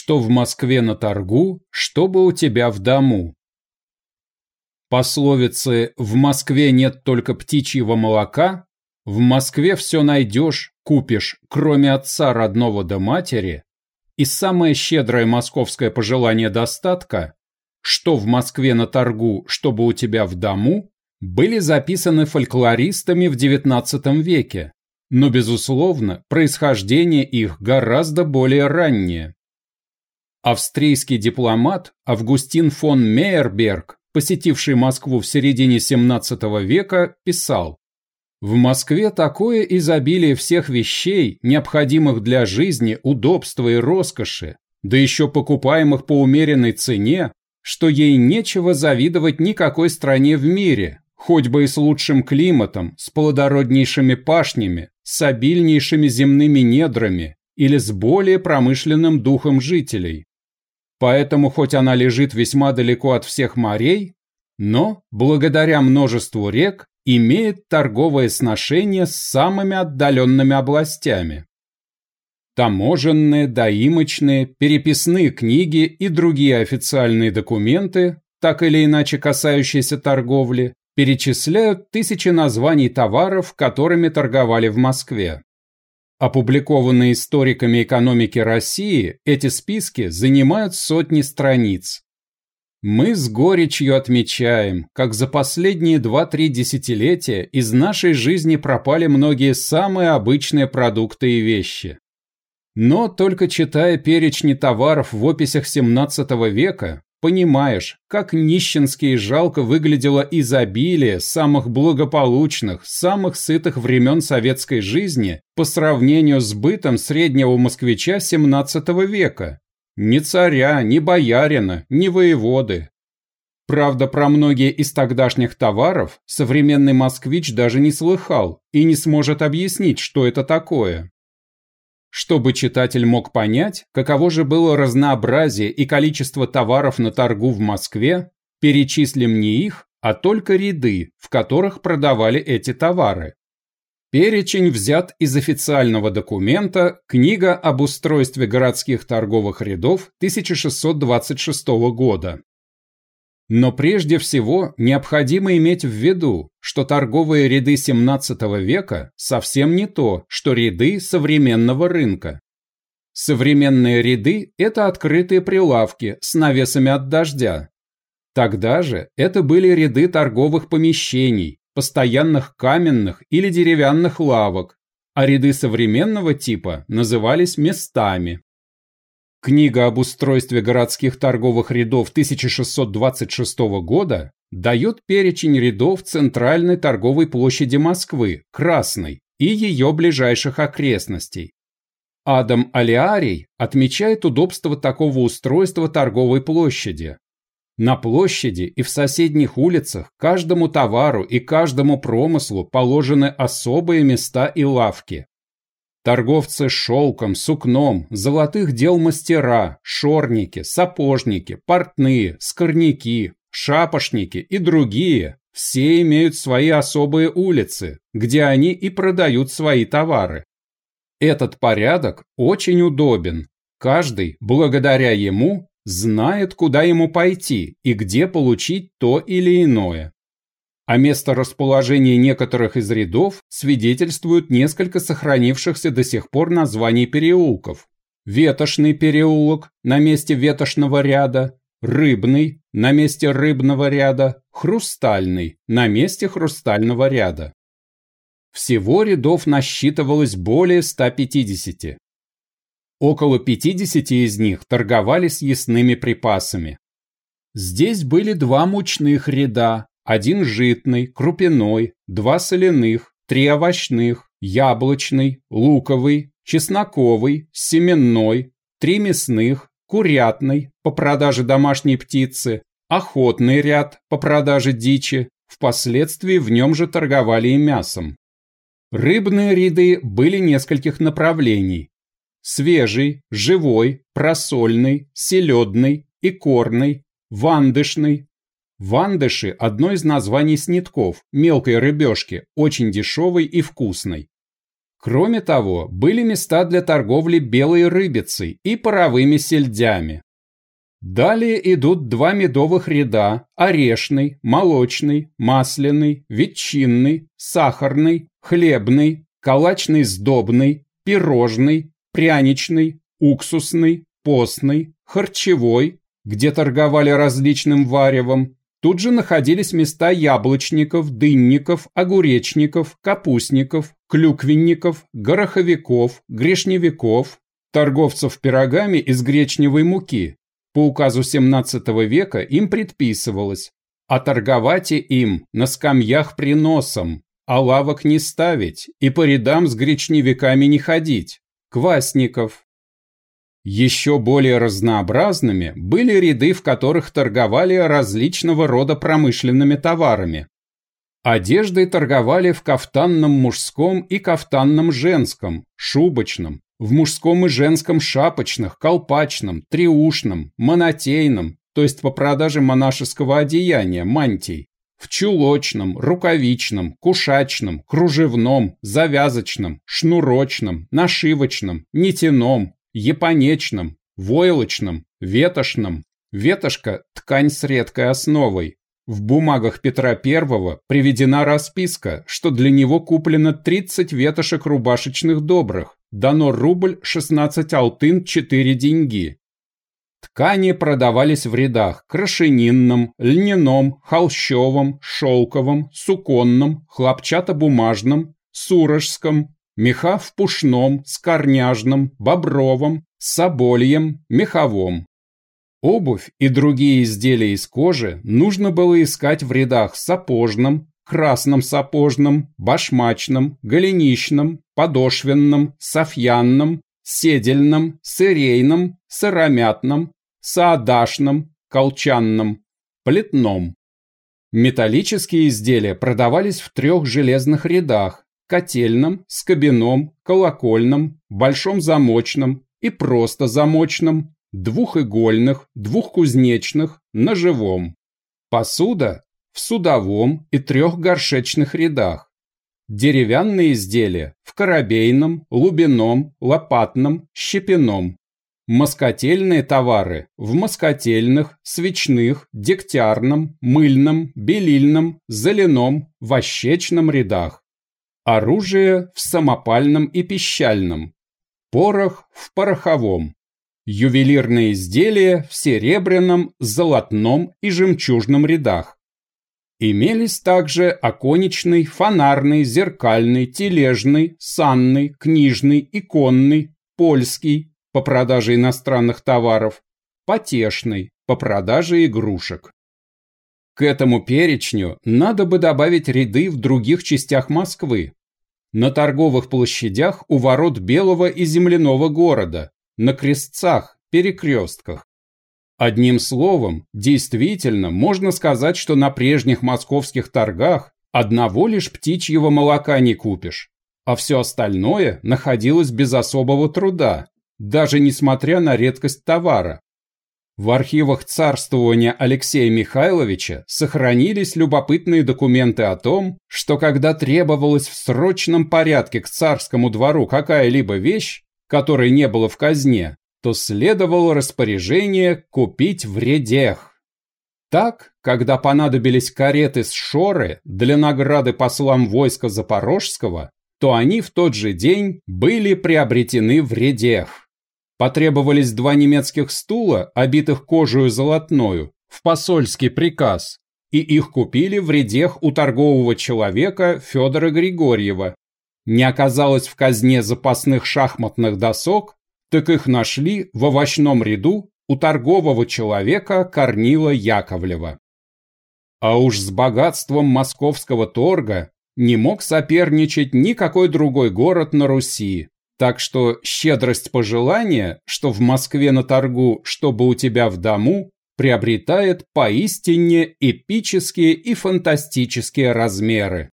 что в Москве на торгу, чтобы у тебя в дому. Пословицы «в Москве нет только птичьего молока», «в Москве все найдешь, купишь, кроме отца родного да матери» и самое щедрое московское пожелание достатка «что в Москве на торгу, чтобы у тебя в дому» были записаны фольклористами в XIX веке, но, безусловно, происхождение их гораздо более раннее. Австрийский дипломат Августин фон Мейерберг, посетивший Москву в середине XVII века, писал «В Москве такое изобилие всех вещей, необходимых для жизни, удобства и роскоши, да еще покупаемых по умеренной цене, что ей нечего завидовать никакой стране в мире, хоть бы и с лучшим климатом, с плодороднейшими пашнями, с обильнейшими земными недрами или с более промышленным духом жителей. Поэтому, хоть она лежит весьма далеко от всех морей, но, благодаря множеству рек, имеет торговое сношение с самыми отдаленными областями. Таможенные, доимочные, переписные книги и другие официальные документы, так или иначе касающиеся торговли, перечисляют тысячи названий товаров, которыми торговали в Москве. Опубликованные историками экономики России, эти списки занимают сотни страниц. Мы с горечью отмечаем, как за последние 2-3 десятилетия из нашей жизни пропали многие самые обычные продукты и вещи. Но только читая перечни товаров в описях 17 века, Понимаешь, как нищенски и жалко выглядело изобилие самых благополучных, самых сытых времен советской жизни по сравнению с бытом среднего москвича 17 века. Ни царя, ни боярина, ни воеводы. Правда, про многие из тогдашних товаров современный москвич даже не слыхал и не сможет объяснить, что это такое. Чтобы читатель мог понять, каково же было разнообразие и количество товаров на торгу в Москве, перечислим не их, а только ряды, в которых продавали эти товары. Перечень взят из официального документа «Книга об устройстве городских торговых рядов 1626 года». Но прежде всего необходимо иметь в виду, что торговые ряды 17 века совсем не то, что ряды современного рынка. Современные ряды – это открытые прилавки с навесами от дождя. Тогда же это были ряды торговых помещений, постоянных каменных или деревянных лавок, а ряды современного типа назывались местами. Книга об устройстве городских торговых рядов 1626 года дает перечень рядов центральной торговой площади Москвы, Красной, и ее ближайших окрестностей. Адам Алиарий отмечает удобство такого устройства торговой площади. На площади и в соседних улицах каждому товару и каждому промыслу положены особые места и лавки, Торговцы шелком, сукном, золотых дел мастера, шорники, сапожники, портные, скорняки, шапошники и другие – все имеют свои особые улицы, где они и продают свои товары. Этот порядок очень удобен. Каждый, благодаря ему, знает, куда ему пойти и где получить то или иное а место расположения некоторых из рядов свидетельствуют несколько сохранившихся до сих пор названий переулков. Ветошный переулок на месте ветошного ряда, Рыбный на месте рыбного ряда, Хрустальный на месте хрустального ряда. Всего рядов насчитывалось более 150. Около 50 из них торговали с ясными припасами. Здесь были два мучных ряда, один житный, крупяной, два соляных, три овощных, яблочный, луковый, чесноковый, семенной, три мясных, курятный по продаже домашней птицы, охотный ряд по продаже дичи, впоследствии в нем же торговали и мясом. Рыбные ряды были нескольких направлений. Свежий, живой, просольный, селедный, икорный, вандышный, Вандыши – одно из названий снитков, мелкой рыбешки, очень дешевой и вкусной. Кроме того, были места для торговли белой рыбицей и паровыми сельдями. Далее идут два медовых ряда – орешный, молочный, масляный, ветчинный, сахарный, хлебный, калачный сдобный, пирожный, пряничный, уксусный, постный, харчевой, где торговали различным варевом. Тут же находились места яблочников, дынников, огуречников, капустников, клюквенников, гороховиков, грешневиков, торговцев пирогами из гречневой муки, по указу XVII века им предписывалось оторговать им на скамьях приносом, а лавок не ставить и по рядам с гречневиками не ходить, квасников. Еще более разнообразными были ряды, в которых торговали различного рода промышленными товарами. Одеждой торговали в кафтанном мужском и кафтанном женском, шубочном, в мужском и женском шапочных, колпачном, триушном, монотейном, то есть по продаже монашеского одеяния, мантий, в чулочном, рукавичном, кушачном, кружевном, завязочном, шнурочном, нашивочном, нитяном, японечном, войлочном, ветошном. Ветошка – ткань с редкой основой. В бумагах Петра I приведена расписка, что для него куплено 30 ветошек рубашечных добрых, дано рубль 16 алтын 4 деньги. Ткани продавались в рядах крашенинном, льняном, холщовом, шелковом, суконном, хлопчатобумажном, сурожском, меха в пушном, скорняжном, бобровом, собольем, меховом. Обувь и другие изделия из кожи нужно было искать в рядах сапожном, красном сапожном, башмачном, голенищном, подошвенном, софьянном, седельном, сырейном, сыромятном, саадашном, колчанном, плетном. Металлические изделия продавались в трех железных рядах – котельном, скобяном, колокольном, большом замочном и просто замочном, двухигольных, двухкузнечных, ножевом. Посуда в судовом и трехгоршечных рядах. Деревянные изделия в коробейном, лубином, лопатном, щепином. Москотельные товары в москотельных, свечных, дегтярном, мыльном, белильном, зеленом, вощечном рядах. Оружие в самопальном и пищальном. Порох в пороховом. Ювелирные изделия в серебряном, золотном и жемчужном рядах. Имелись также оконечный, фонарный, зеркальный, тележный, санный, книжный, иконный, польский по продаже иностранных товаров, потешный по продаже игрушек. К этому перечню надо бы добавить ряды в других частях Москвы. На торговых площадях у ворот Белого и Земляного города, на крестцах, перекрестках. Одним словом, действительно, можно сказать, что на прежних московских торгах одного лишь птичьего молока не купишь, а все остальное находилось без особого труда, даже несмотря на редкость товара. В архивах царствования Алексея Михайловича сохранились любопытные документы о том, что когда требовалась в срочном порядке к царскому двору какая-либо вещь, которой не было в казне, то следовало распоряжение купить в редех. Так, когда понадобились кареты с Шоры для награды послам войска Запорожского, то они в тот же день были приобретены в редех. Потребовались два немецких стула, обитых кожей золотною, в посольский приказ, и их купили в редех у торгового человека Федора Григорьева. Не оказалось в казне запасных шахматных досок, так их нашли в овощном ряду у торгового человека Корнила Яковлева. А уж с богатством московского торга не мог соперничать никакой другой город на Руси, так что щедрость пожелания, что в Москве на торгу, чтобы у тебя в дому, приобретает поистине эпические и фантастические размеры.